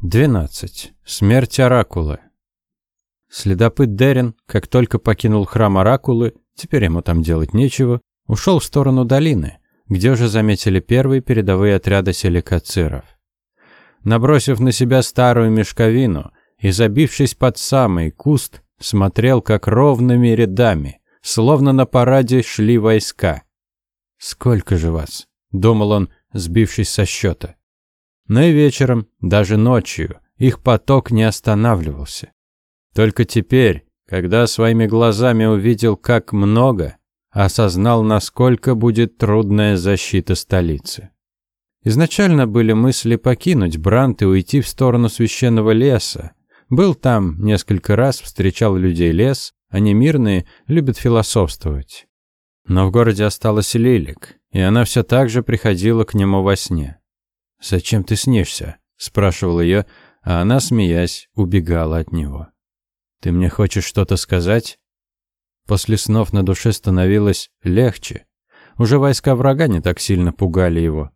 12. Смерть Оракулы. Следопыт Дерин, как только покинул храм Оракулы, теперь ему там делать нечего, ушел в сторону долины, где уже заметили первые передовые отряды селикациров. Набросив на себя старую мешковину и забившись под самый куст, смотрел, как ровными рядами, словно на параде шли войска. «Сколько же вас?» — думал он, сбившись со счета. Но и вечером, даже ночью, их поток не останавливался. Только теперь, когда своими глазами увидел, как много, осознал, насколько будет трудная защита столицы. Изначально были мысли покинуть Брант и уйти в сторону священного леса. Был там несколько раз, встречал людей лес, они мирные, любят философствовать. Но в городе осталась Лилик, и она все так же приходила к нему во сне. «Зачем ты снишься?» – спрашивал ее, а она, смеясь, убегала от него. «Ты мне хочешь что-то сказать?» После снов на душе становилось легче. Уже войска врага не так сильно пугали его.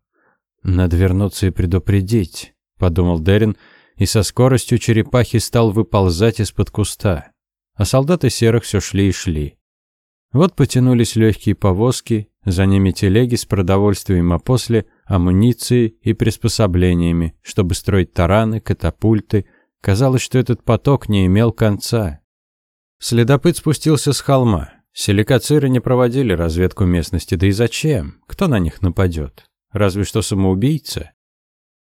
«Надо вернуться и предупредить», — подумал Дерин, и со скоростью черепахи стал выползать из-под куста. А солдаты серых все шли и шли. Вот потянулись легкие повозки, за ними телеги с продовольствием, а после амуницией и приспособлениями, чтобы строить тараны, катапульты. Казалось, что этот поток не имел конца. Следопыт спустился с холма. Силикациры не проводили разведку местности, да и зачем? Кто на них нападет? Разве что самоубийца?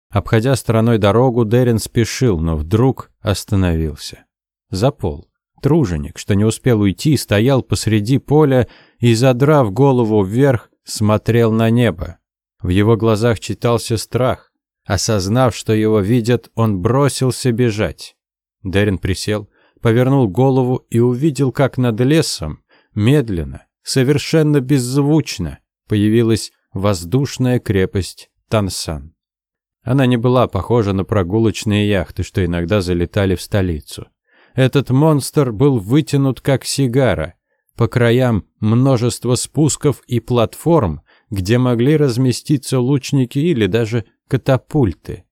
Обходя стороной дорогу, Дерин спешил, но вдруг остановился. Запол. Труженик, что не успел уйти, стоял посреди поля и, задрав голову вверх, смотрел на небо. В его глазах читался страх. Осознав, что его видят, он бросился бежать. Дерин присел, повернул голову и увидел, как над лесом, медленно, совершенно беззвучно, появилась воздушная крепость Тансан. Она не была похожа на прогулочные яхты, что иногда залетали в столицу. Этот монстр был вытянут как сигара. По краям множество спусков и платформ, где могли разместиться лучники или даже катапульты.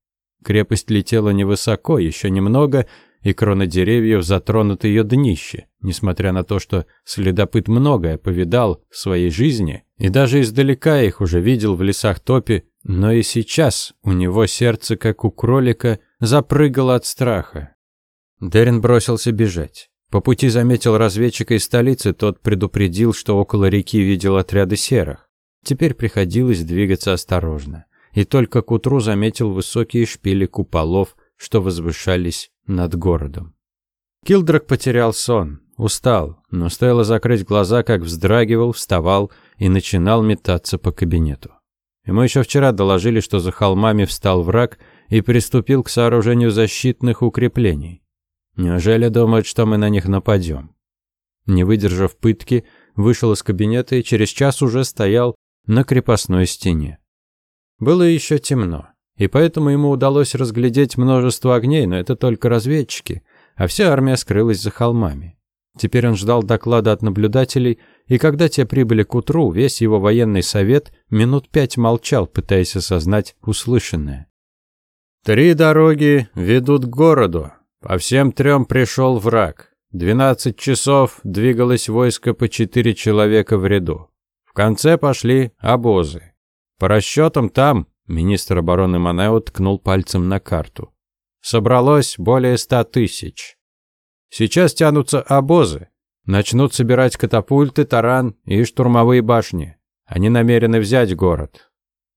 Крепость летела невысоко, еще немного, и кроны деревьев затронут ее днище, несмотря на то, что следопыт многое повидал в своей жизни, и даже издалека их уже видел в лесах топи, но и сейчас у него сердце, как у кролика, запрыгало от страха. Дерин бросился бежать. По пути заметил разведчика из столицы, тот предупредил, что около реки видел отряды серых. Теперь приходилось двигаться осторожно. И только к утру заметил высокие шпили куполов, что возвышались над городом. Килдрак потерял сон, устал, но стоило закрыть глаза, как вздрагивал, вставал и начинал метаться по кабинету. Ему еще вчера доложили, что за холмами встал враг и приступил к сооружению защитных укреплений. Неужели думают, что мы на них нападем? Не выдержав пытки, вышел из кабинета и через час уже стоял на крепостной стене. Было еще темно, и поэтому ему удалось разглядеть множество огней, но это только разведчики, а вся армия скрылась за холмами. Теперь он ждал доклада от наблюдателей, и когда те прибыли к утру, весь его военный совет минут пять молчал, пытаясь осознать услышанное. «Три дороги ведут к городу. По всем трем пришел враг. Двенадцать часов двигалось войско по четыре человека в ряду. В конце пошли обозы. По расчетам там, министр обороны Манео ткнул пальцем на карту. Собралось более ста тысяч. Сейчас тянутся обозы. Начнут собирать катапульты, таран и штурмовые башни. Они намерены взять город.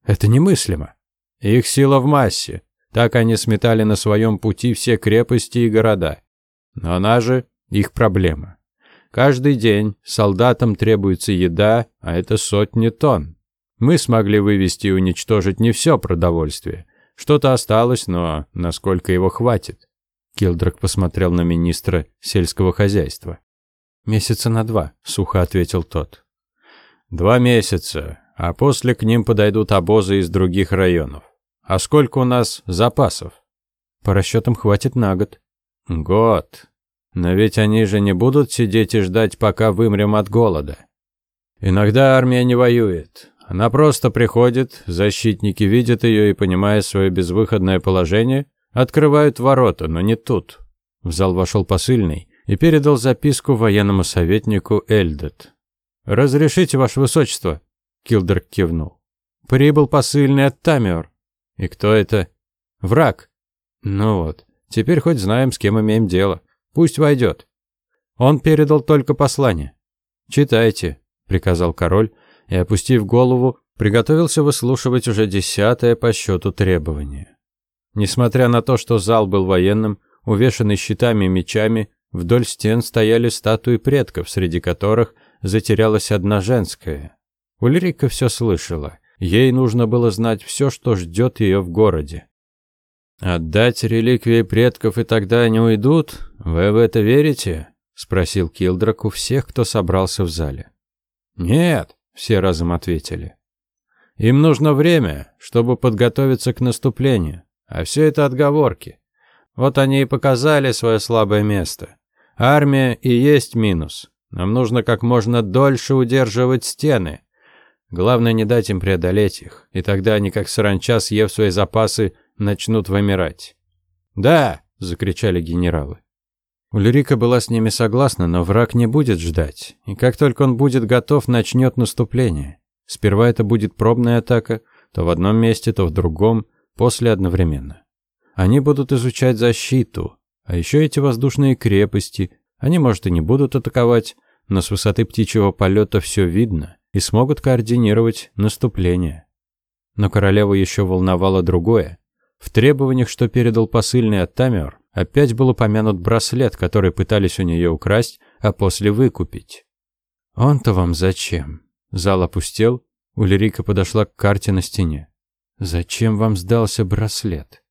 Это немыслимо. Их сила в массе. Так они сметали на своем пути все крепости и города. Но она же их проблема. Каждый день солдатам требуется еда, а это сотни тонн. Мы смогли вывести и уничтожить не все продовольствие. Что-то осталось, но насколько его хватит? Килдрак посмотрел на министра сельского хозяйства. «Месяца на два», — сухо ответил тот. «Два месяца, а после к ним подойдут обозы из других районов. А сколько у нас запасов?» «По расчетам хватит на год». «Год. Но ведь они же не будут сидеть и ждать, пока вымрем от голода. Иногда армия не воюет. Она просто приходит, защитники видят ее и, понимая свое безвыходное положение, Открывают ворота, но не тут. В зал вошел посыльный и передал записку военному советнику Эльдет. «Разрешите, ваше высочество?» Килдерк кивнул. «Прибыл посыльный от Тамиор». «И кто это?» «Враг». «Ну вот, теперь хоть знаем, с кем имеем дело. Пусть войдет». Он передал только послание. «Читайте», — приказал король, и, опустив голову, приготовился выслушивать уже десятое по счету требование. Несмотря на то, что зал был военным, увешанный щитами и мечами, вдоль стен стояли статуи предков, среди которых затерялась одна женская. Ульрика все слышала. Ей нужно было знать все, что ждет ее в городе. «Отдать реликвии предков, и тогда они уйдут? Вы в это верите?» — спросил Килдрак у всех, кто собрался в зале. «Нет», — все разом ответили. «Им нужно время, чтобы подготовиться к наступлению, а все это отговорки. Вот они и показали свое слабое место. Армия и есть минус. Нам нужно как можно дольше удерживать стены. Главное не дать им преодолеть их, и тогда они, как саранча, съев свои запасы, начнут вымирать. «Да!» — закричали генералы. Ульрика была с ними согласна, но враг не будет ждать, и как только он будет готов, начнет наступление. Сперва это будет пробная атака, то в одном месте, то в другом, после одновременно. Они будут изучать защиту, а еще эти воздушные крепости. Они, может, и не будут атаковать, но с высоты птичьего полета все видно и смогут координировать наступление. Но королеву еще волновало другое. В требованиях, что передал посыльный от Тамер, опять был упомянут браслет, который пытались у нее украсть, а после выкупить. «Он-то вам зачем?» Зал опустел, Ульрика подошла к карте на стене. «Зачем вам сдался браслет?»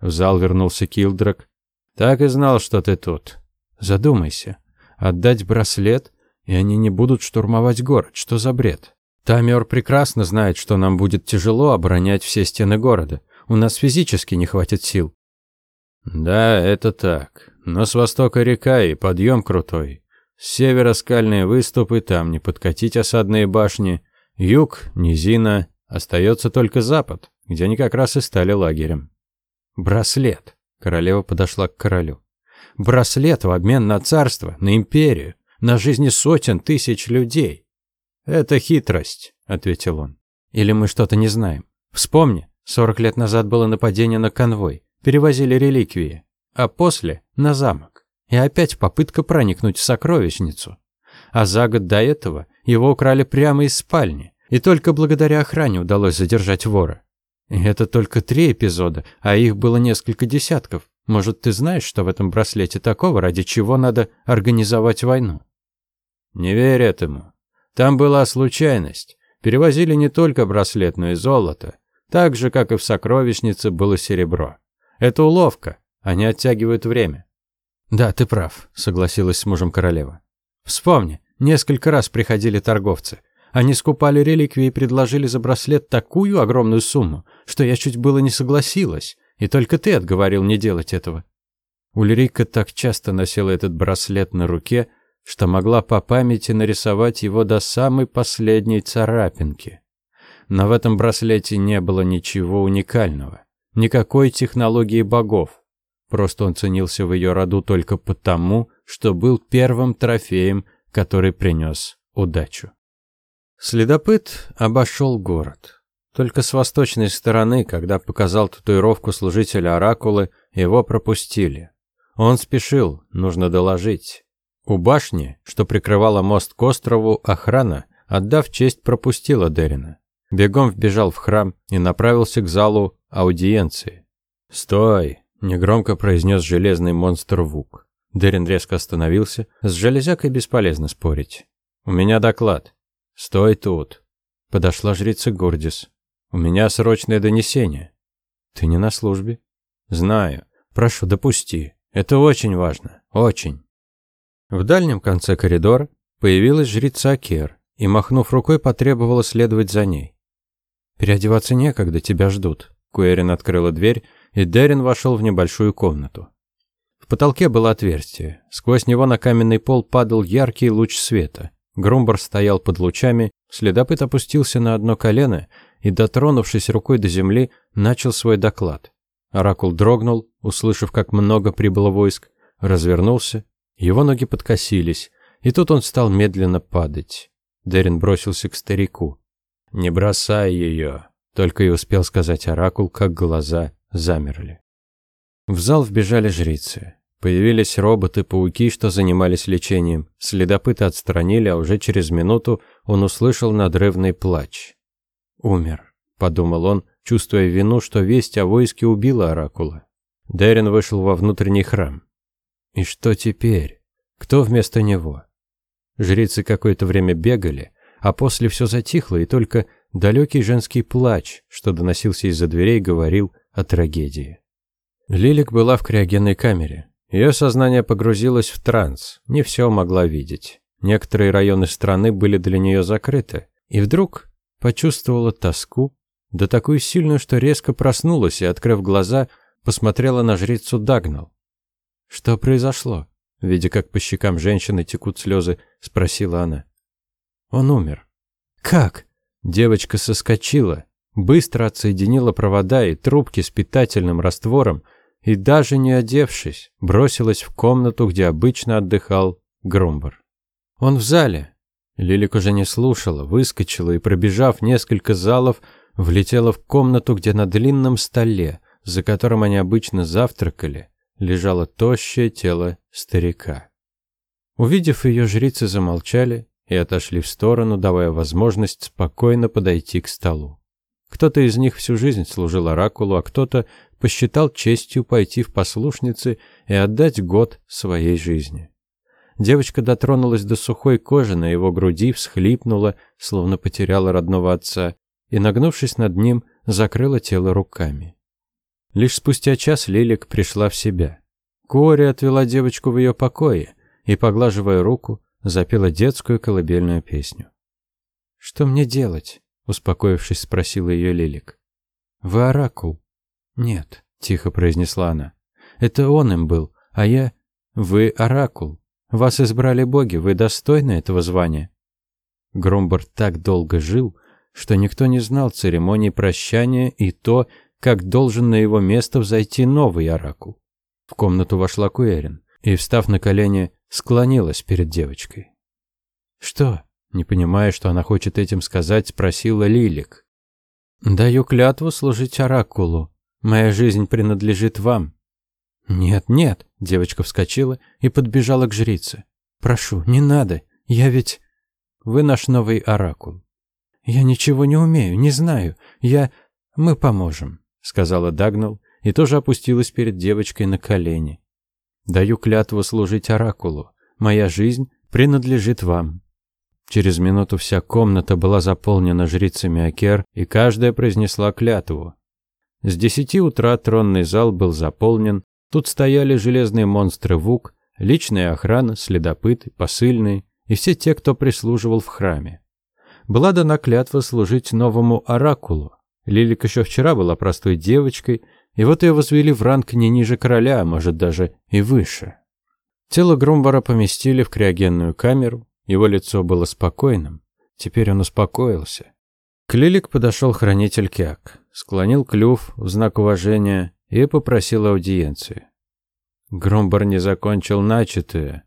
В зал вернулся Килдрак. «Так и знал, что ты тут. Задумайся. Отдать браслет, и они не будут штурмовать город. Что за бред? Тамер прекрасно знает, что нам будет тяжело оборонять все стены города. У нас физически не хватит сил. Да, это так. Но с востока река и подъем крутой. С севера скальные выступы, там не подкатить осадные башни. Юг, низина, остается только запад, где они как раз и стали лагерем. Браслет. Королева подошла к королю. Браслет в обмен на царство, на империю, на жизни сотен тысяч людей. Это хитрость, ответил он. Или мы что-то не знаем. Вспомни, сорок лет назад было нападение на конвой перевозили реликвии, а после – на замок. И опять попытка проникнуть в сокровищницу. А за год до этого его украли прямо из спальни, и только благодаря охране удалось задержать вора. И это только три эпизода, а их было несколько десятков. Может, ты знаешь, что в этом браслете такого, ради чего надо организовать войну? Не верь этому. Там была случайность. Перевозили не только браслет, но и золото. Так же, как и в сокровищнице было серебро. Это уловка. Они оттягивают время. Да, ты прав, согласилась с мужем королева. Вспомни, несколько раз приходили торговцы. Они скупали реликвии и предложили за браслет такую огромную сумму, что я чуть было не согласилась, и только ты отговорил не делать этого. Ульрика так часто носила этот браслет на руке, что могла по памяти нарисовать его до самой последней царапинки. Но в этом браслете не было ничего уникального. Никакой технологии богов. Просто он ценился в ее роду только потому, что был первым трофеем, который принес удачу. Следопыт обошел город. Только с восточной стороны, когда показал татуировку служителя Оракулы, его пропустили. Он спешил, нужно доложить. У башни, что прикрывала мост к острову, охрана, отдав честь, пропустила Дерина. Бегом вбежал в храм и направился к залу аудиенции. «Стой!» – негромко произнес железный монстр Вук. Дерин резко остановился. С железякой бесполезно спорить. «У меня доклад». «Стой тут!» Подошла жрица Гордис. «У меня срочное донесение». «Ты не на службе?» «Знаю. Прошу, допусти. Это очень важно. Очень». В дальнем конце коридора появилась жрица Кер и, махнув рукой, потребовала следовать за ней. «Переодеваться некогда, тебя ждут», Куэрин открыла дверь, и Дерин вошел в небольшую комнату. В потолке было отверстие. Сквозь него на каменный пол падал яркий луч света. Грумбар стоял под лучами, следопыт опустился на одно колено и, дотронувшись рукой до земли, начал свой доклад. Оракул дрогнул, услышав, как много прибыло войск, развернулся, его ноги подкосились, и тут он стал медленно падать. Дерин бросился к старику. «Не бросай ее!» Только и успел сказать Оракул, как глаза замерли. В зал вбежали жрицы. Появились роботы-пауки, что занимались лечением. Следопыта отстранили, а уже через минуту он услышал надрывный плач. «Умер», — подумал он, чувствуя вину, что весть о войске убила Оракула. Дерин вышел во внутренний храм. И что теперь? Кто вместо него? Жрицы какое-то время бегали, а после все затихло, и только далекий женский плач, что доносился из-за дверей, говорил о трагедии. Лилик была в криогенной камере. Ее сознание погрузилось в транс, не все могла видеть. Некоторые районы страны были для нее закрыты. И вдруг почувствовала тоску, да такую сильную, что резко проснулась и, открыв глаза, посмотрела на жрицу Дагнал. «Что произошло?» Видя, как по щекам женщины текут слезы, спросила она. «Он умер». «Как?» Девочка соскочила, быстро отсоединила провода и трубки с питательным раствором и, даже не одевшись, бросилась в комнату, где обычно отдыхал Грумбар. «Он в зале». Лилик уже не слушала, выскочила и, пробежав несколько залов, влетела в комнату, где на длинном столе, за которым они обычно завтракали, лежало тощее тело старика. Увидев ее, жрицы замолчали и отошли в сторону, давая возможность спокойно подойти к столу. Кто-то из них всю жизнь служил оракулу, а кто-то посчитал честью пойти в послушницы и отдать год своей жизни. Девочка дотронулась до сухой кожи на его груди, всхлипнула, словно потеряла родного отца, и, нагнувшись над ним, закрыла тело руками. Лишь спустя час Лилик пришла в себя. Кори отвела девочку в ее покое и, поглаживая руку, запела детскую колыбельную песню. «Что мне делать?» — успокоившись, спросила ее Лилик. «Вы оракул?» «Нет», — тихо произнесла она. «Это он им был, а я...» «Вы оракул. Вас избрали боги, вы достойны этого звания». Громбар так долго жил, что никто не знал церемонии прощания и то, как должен на его место взойти новый оракул. В комнату вошла Куэрин и, встав на колени, склонилась перед девочкой. «Что?» Не понимая, что она хочет этим сказать, спросила Лилик. «Даю клятву служить оракулу. Моя жизнь принадлежит вам». «Нет, нет», — девочка вскочила и подбежала к жрице. «Прошу, не надо, я ведь...» «Вы наш новый оракул». «Я ничего не умею, не знаю, я... Мы поможем» сказала Дагнал и тоже опустилась перед девочкой на колени. Даю клятву служить оракулу. Моя жизнь принадлежит вам. Через минуту вся комната была заполнена жрицами Акер, и каждая произнесла клятву. С десяти утра тронный зал был заполнен. Тут стояли железные монстры Вук, личная охрана, следопыты, посыльные и все те, кто прислуживал в храме. Была дана клятва служить новому оракулу. Лилик еще вчера была простой девочкой, и вот ее возвели в ранг не ниже короля, а может даже и выше. Тело Грумбара поместили в криогенную камеру, его лицо было спокойным. Теперь он успокоился. К Лилик подошел хранитель Кяк, склонил клюв в знак уважения и попросил аудиенции. Грумбар не закончил начатое.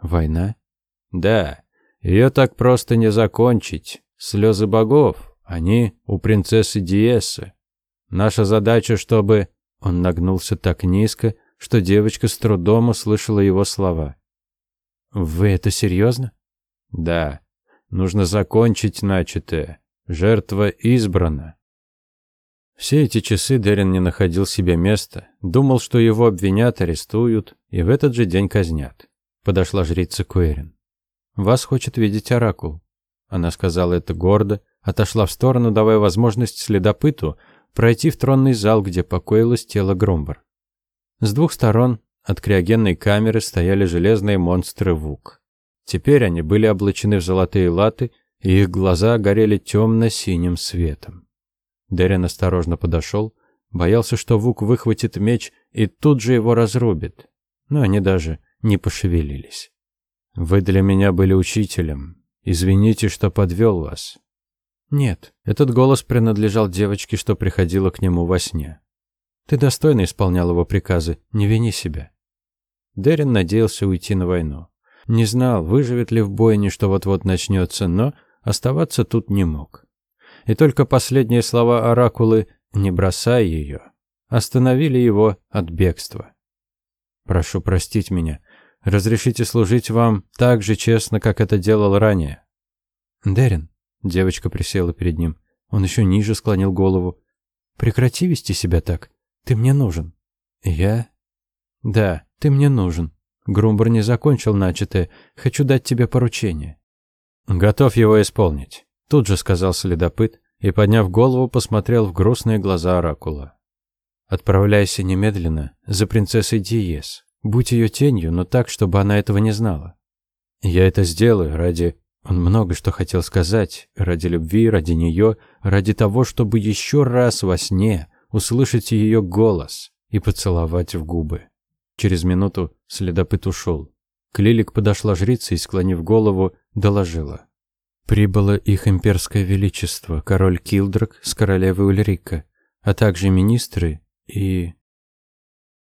Война? Да, ее так просто не закончить. Слезы богов, они у принцессы Диесы. Наша задача, чтобы...» Он нагнулся так низко, что девочка с трудом услышала его слова. «Вы это серьезно?» «Да. Нужно закончить начатое. Жертва избрана». Все эти часы Дерин не находил себе места, думал, что его обвинят, арестуют и в этот же день казнят. Подошла жрица Куэрин. «Вас хочет видеть Оракул». Она сказала это гордо, отошла в сторону, давая возможность следопыту пройти в тронный зал, где покоилось тело Громбар. С двух сторон от криогенной камеры стояли железные монстры Вук. Теперь они были облачены в золотые латы, и их глаза горели темно-синим светом. Дерен осторожно подошел, боялся, что Вук выхватит меч и тут же его разрубит, но они даже не пошевелились. «Вы для меня были учителем. Извините, что подвел вас. Нет, этот голос принадлежал девочке, что приходила к нему во сне. Ты достойно исполнял его приказы, не вини себя. Дерин надеялся уйти на войну. Не знал, выживет ли в бойне, что вот-вот начнется, но оставаться тут не мог. И только последние слова оракулы «не бросай ее» остановили его от бегства. «Прошу простить меня. Разрешите служить вам так же честно, как это делал ранее». «Дерин», — девочка присела перед ним, он еще ниже склонил голову. «Прекрати вести себя так. Ты мне нужен». «Я?» «Да, ты мне нужен. Грумбер не закончил начатое. Хочу дать тебе поручение». «Готов его исполнить», — тут же сказал следопыт и, подняв голову, посмотрел в грустные глаза Оракула. «Отправляйся немедленно за принцессой Диес. Будь ее тенью, но так, чтобы она этого не знала. Я это сделаю ради он много что хотел сказать, ради любви, ради нее, ради того, чтобы еще раз во сне услышать ее голос и поцеловать в губы. Через минуту следопыт ушел. К Лилик подошла жрица и, склонив голову, доложила. Прибыло их имперское величество, король Килдрак с королевой Ульрика, а также министры и...